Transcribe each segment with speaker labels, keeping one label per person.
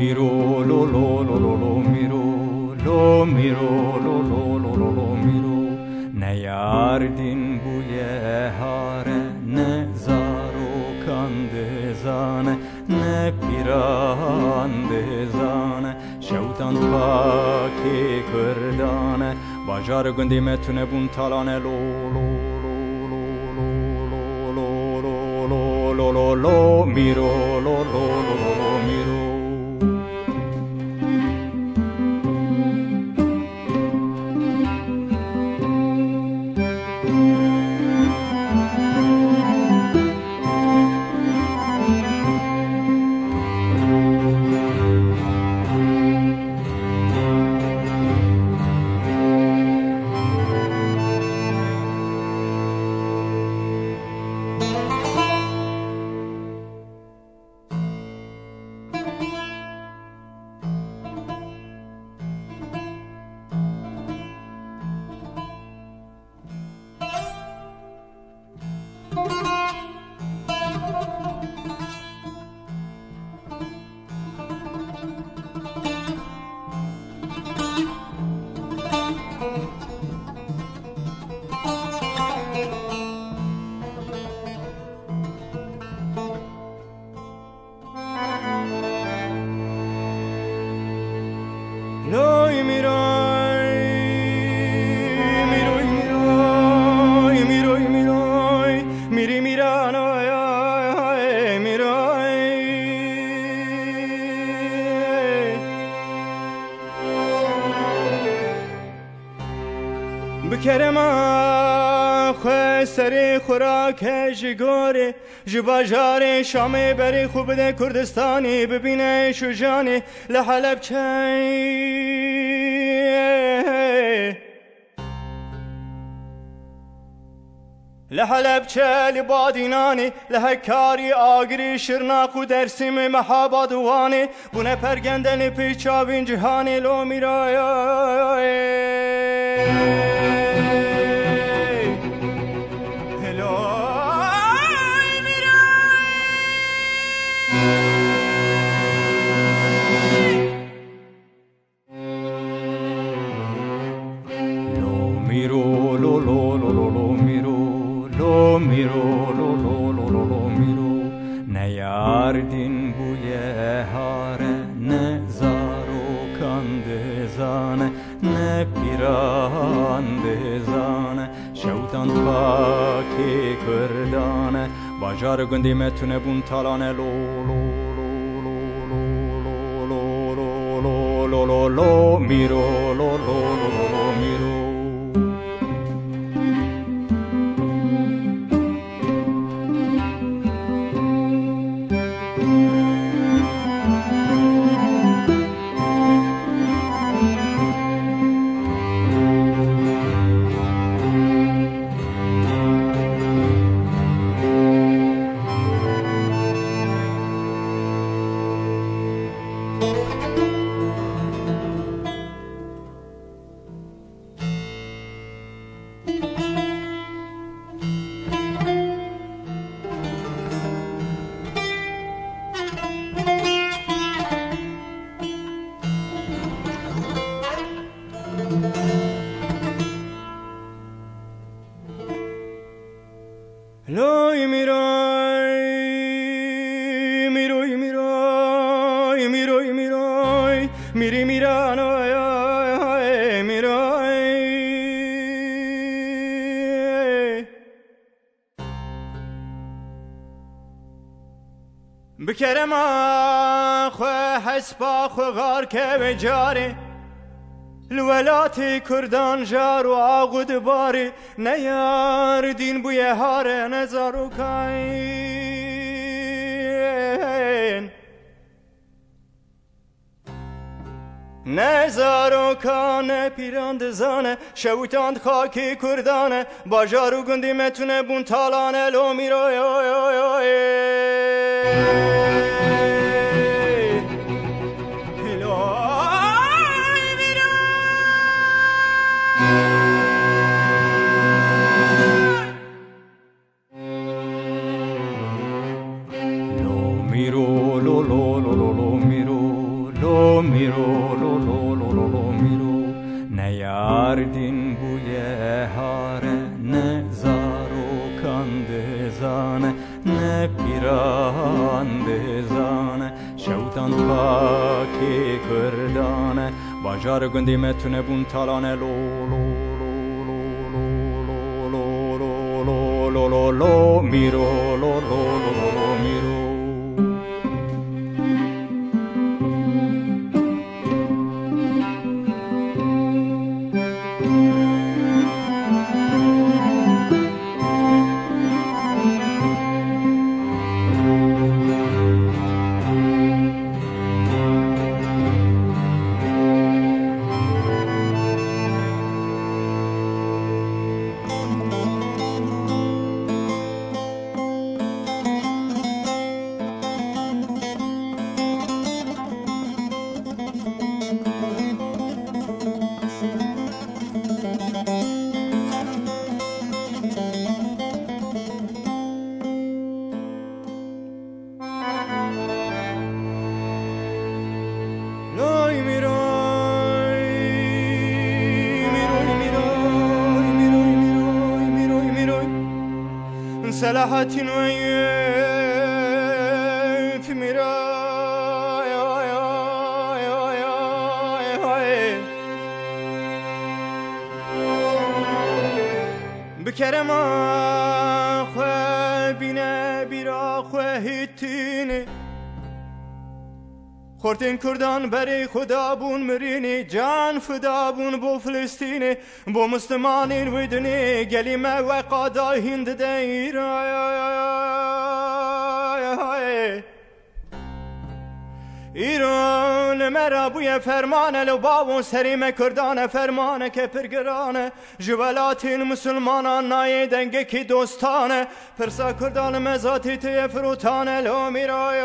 Speaker 1: miro, lo lo lo lo lo miro, lo miro, lo lo lo lo lo miro. Ne yardin bu yehare, ne zaro kandezane, ne pirandezane. Şevtan baki kırdane, bacar gündime tüne bun talane lo lo lo lo lo lo lo lo lo lo miro lo lo lo lo lo miro میری میرانای میرای. بکرم خواه سری خوراک جگاره جباجار شام بری خوب ده کردستانی ببینه شجانی لحلب چای لحلب چل بادینانی لهکاری آگری شرناق و درسیم محابادوانی بونه پرگندن پیچاوین جهانی لو میرای. parandezane ne pirandezane Şevtan paki kırdane Bacar gündime tüne buntalane lo lo lo lo lo lo lo lo lo lo lo miro lo lo lo lo lo miro אלוהי מירוי, מירוי מירוי, מירוי מירוי, מירי بکرم آخو حسب آخو غار که بجاره الولاتی کردان جار و آغود باری نیار دین بوی هاره نزارو کاین نزارو کان پیراند زانه شوتاند خاکی کردانه باجارو گندی متونه بون تالانه لو میرو lo lo lo lo miro lo miro lo lo lo lo lo miro ne yardin bu yehare ne zaro kandezane ne pirandezane şevtan tvaki kırdane bajar gündime tüne buntalane lo lo lo lo lo lo lo lo lo lo lo miro lo lo lo lo سلاحت و این فمرا ای ای ای هوه بکرم خلبینه بیا خوهیتنی خورتین کردان برای خدا بون مرینی جان فدا بون بو فلسطینی بو مسلمانین ودنی گلیمه و قادا هند دیر ایران مرا بوی فرمانه لو باون سریم کردان فرمانه که پرگرانه جوالاتین مسلمانان نای دنگه کی دوستانه پرسا کردان مزاتی تی فروتانه لو میرای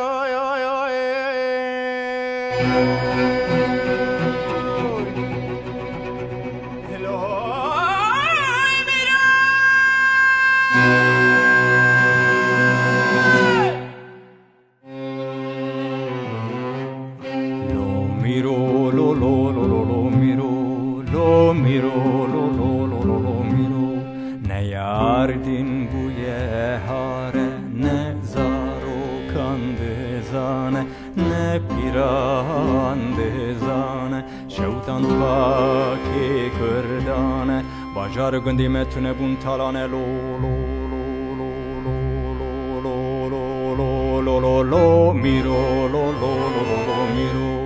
Speaker 1: Ne Pira bandezane Şevtan va ke kırdane Bajar gândimetune bun talane lo lo lo lo lo lo lo lo lo lo miro lo lo lo lo lo miro